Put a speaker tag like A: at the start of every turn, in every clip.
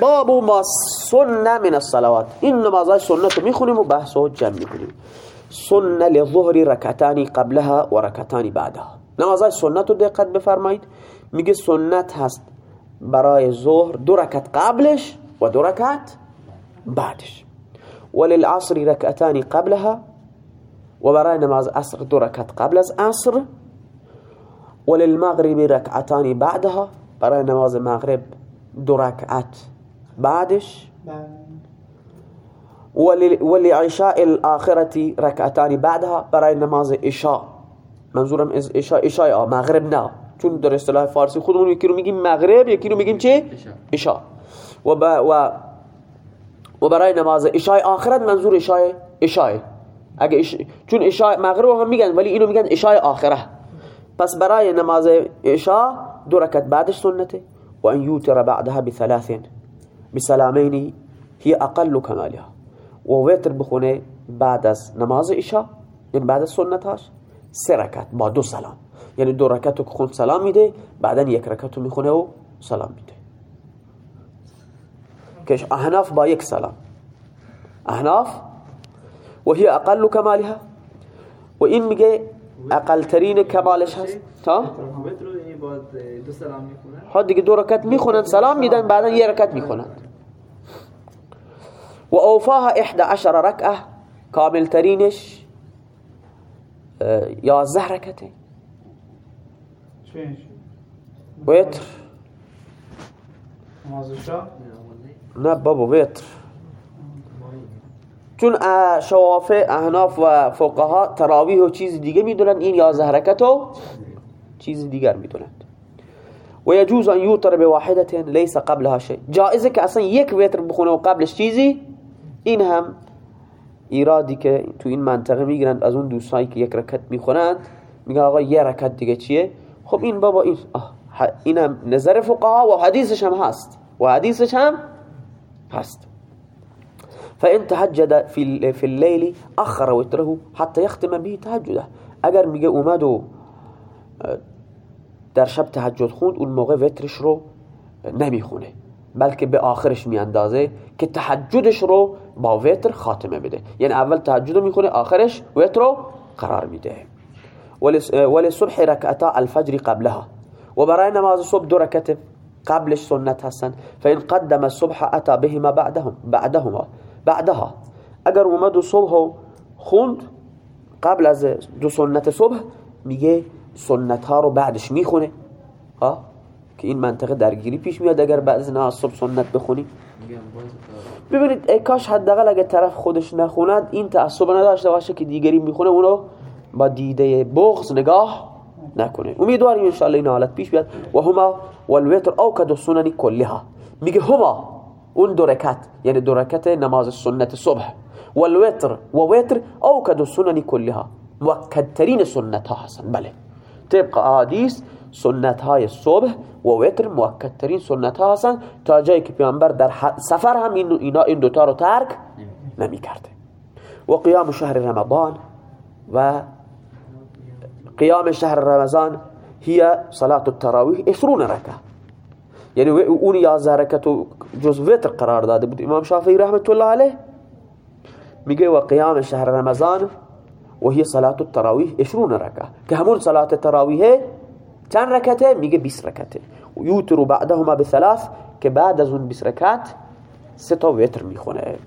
A: باب ما سنة من الصلوات. این نمازهای سنت رو میخونیم و بحث و جمع میکنیم سنة لظهر رکعتانی قبلها و رکعتانی بعدها نمازهای سنت رو دقت بفرمایید میگه سنت هست برای ظهر دو رکعت قبلش و دو رکعت بعدش. وللعصر رکعتانی قبلها و برای نماز عصر دو رکعت قبل از عصر. وللمغرب رکعتانی بعدها. برای نماز مغرب دو رکعت. بعدش؟ ولی عشاء الاخرتی رکعتانی بعدها برای نماز عشاء. منظورم از عشاء عشاء مغرب نه. چون در اصطلاح فارسی خودمون یکی رو میگیم مغرب یکی رو میگیم چه؟ عشاء. و, و و برای نماز عشاء آخرت منظور عشاء عشاء. اگه اش... چون عشاء مغرب هم میگن ولی اینو میگن عشاء آخره. پس برای نماز عشاء دو رکعت بعدش سنته. وأن يوتر بعدها بثلاث بسلامين هي أقل كمالها ووتر بخونه بعد از نماز عشاء يعني بعد سنتهاش سه رکعت با دو سلام. یعنی دو رو خون سلام میده بعدا یک رکعت و سلام میده. کش احناف با سلام. احناف و هي أقل کمالها و این میگه أقل ترین کمالش هست. تا؟
B: دو سلام می‌خونن
A: ها دیگه دو رکعت می‌خونن سلام میدن بعدا یه رکعت می‌خونن. و اوفاها احدى عشر رکعه کامل ترینش یازده رکعته. ویتر. نه بابا ویتر. چون شوافع احناف و فقها تراویح و چیز دیگه می‌دونن این یازده رکعت و چیز دیگر می‌دونند و یجوز ان یوتر به واحدت لیس قبلها شی جائزه که اصلا یک وتر بخونه و قبلش چیزی این هم ایرادی که تو این منطقه می‌گیرند از اون دوستایی که یک رکعت می‌خونند میگن آقا یه رکعت دیگه چیه؟ خب این بابا این اینم نظر فقها و حدیثش هم هست. و حدیثش هم هست. فان تهجد في في الليل اخر وتره حتى يختم به تهجده. میگه اومد و در شب تهجد خوند اون موقع وترش رو نمی‌خونه بلکه به آخرش میاندازه که تهجدش رو با وتر خاتمه بده. یعنی اول تهجد رو می‌خونه آخرش وتر رو قرار میده. ولی صبح رکعتا الفجر قبلها. و برای نماز صبح دو رکعت قبلش سنت هستن. فان قدم الصبح اتا بهما بعدهم بعدهما بعدها. اگر اومد و صبح خوند قبل از دو سنت صبح میگه سنت ها رو بعدش می‌خونه. ها که این منطقه درگیری پیش میاد اگر بعد از نماز صبح سنت بخونی. ببینید ای کاش حداقل اگه طرف خودش نخوند این تعصب نداشته باشه که دیگری می‌خونه اونو با دیده بغض نگاه نکنه. امیدواریم ان این حالت پیش بیاد. و هما والوتر او کد السنن کلها. میگه هما اون دو رکعت یعنی دو رکعت نماز سنت صبح. والوتر و وتر او کد السنن کلها. مؤکدترین سنت ها هستن. بله. طبق احادیث سنت های صبح و وتر مؤکد ترین سنت ها هستن تا جایی که پیامبر در سفر هم این اینا این دوتا رو ترک نمی کرده و قیام شهر رمضان و قیام شهر رمضان هي صلاة التراویح 20 رکعه. یعنی اون 11 رکعت جز وتر قرار داده بود. امام شافعی رحمت الله علیه. میگه و قیام شهر رمضان وهي صلاة التراويح 20 ركعة. كهمون صلاة التراويح چند ركعته میگه 20 ركعته ويوتر بعدهما بثلاث که بعد از اون 20 رکعت سه تا وتر میخونه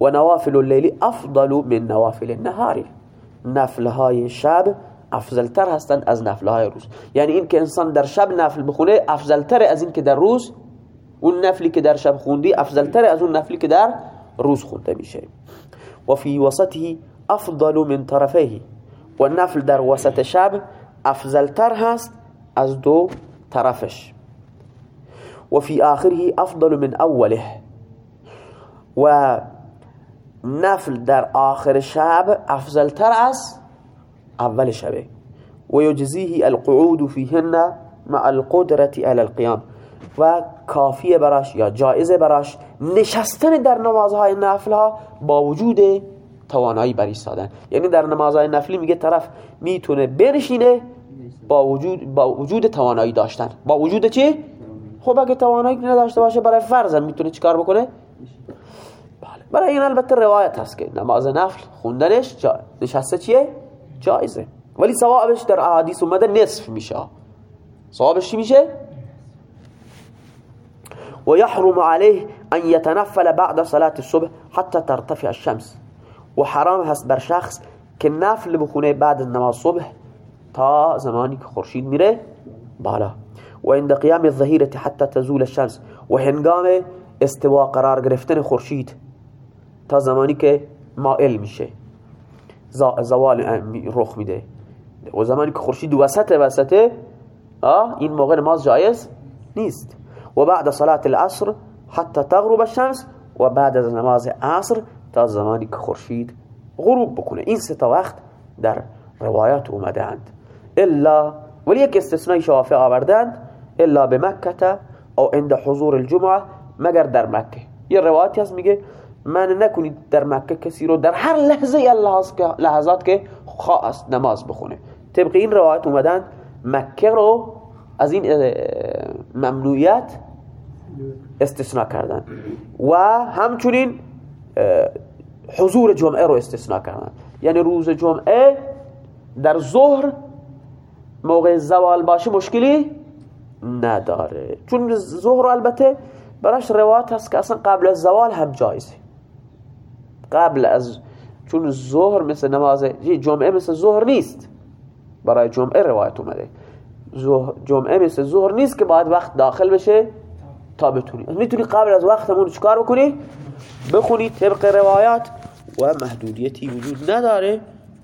A: و اللیل أفضل من نوافل النهار. نفل های شب افضل تر هستند از نفل های روز. یعنی این که انسان در شب نفل بخونه افضل تر از این که در روز. اون نفلی که در شب خوندی افضل تر از اون نفلی که در روز خونده میشه. و فی وسطه افضل من طرفه و نفل در وسط شب افضلتر هست از دو طرفش. و فی آخره افضل من اوله و نفل در آخر شب افضلتر از اول شبه. و یجزیه القعود فیهن مع القدرة على القیام و کافیه براش یا جایزه براش نشستن در نمازهای نفل ها با وجود توانایی بر ایستادن یعنی در نمازهای نفلی میگه طرف می‌تونه بنشینه با وجود با وجود توانایی داشتن. با وجود چی؟ خب اگه توانایی نداشته باشه برای فرض می‌تونه چیکار بکنه؟ بله. برای این البته روایت هست که نماز نفل خوندنش جا... نشسته چیه؟ جایزه. ولی ثوابش در احادیث اومده نصف میشه. ثوابش چی میشه؟ ويحرم عليه أن يتنفل بعد صلاة الصبح حتى ترتفع الشمس. وحرام هست بر شخص که نفل بخونه بعد نماز صبح تا زمانی که خورشید میره بالا. و عند قیام الظهیره حتی تزول الشمس و هنگام استوا قرار گرفتن خورشید تا زمانی که مائل میشه. زوال رخ میده. و زمانی که خورشید وسط وسطه این موقع نماز جایز نیست. و بعد صلاة العصر حتی تغرب الشمس و بعد از نماز عصر تا زمانی که خورشید غروب بکنه. این سه تا وقت در روایات اومدند الا ولی یک استثنای شوافع آوردند الا به مکه او عند حضور الجمعه مگر در مکه. یه روایتی هست میگه من نکنید در مکه کسی رو در هر لحظه لحظات که خواست نماز بخونه. طبق این روایت اومدن مکه رو از این ممنوعیت استثناء کردن. و همچنین حضور جمعه رو استثناء کردن. یعنی روز جمعه در ظهر موقع زوال باشه مشکلی نداره. چون ظهر البته براش روایت هست که اصلا قبل از زوال هم جایزه. قبل از چون ظهر مثل نماز جمعه مثل ظهر نیست. برای جمعه روایت اومده. جمعه مثل ظهر نیست که باید وقت داخل بشه تا بتونی. می‌تونی قبل از وقتمون چکار بکنی؟ بخونی طبق روایات. و محدودیتی وجود نداره.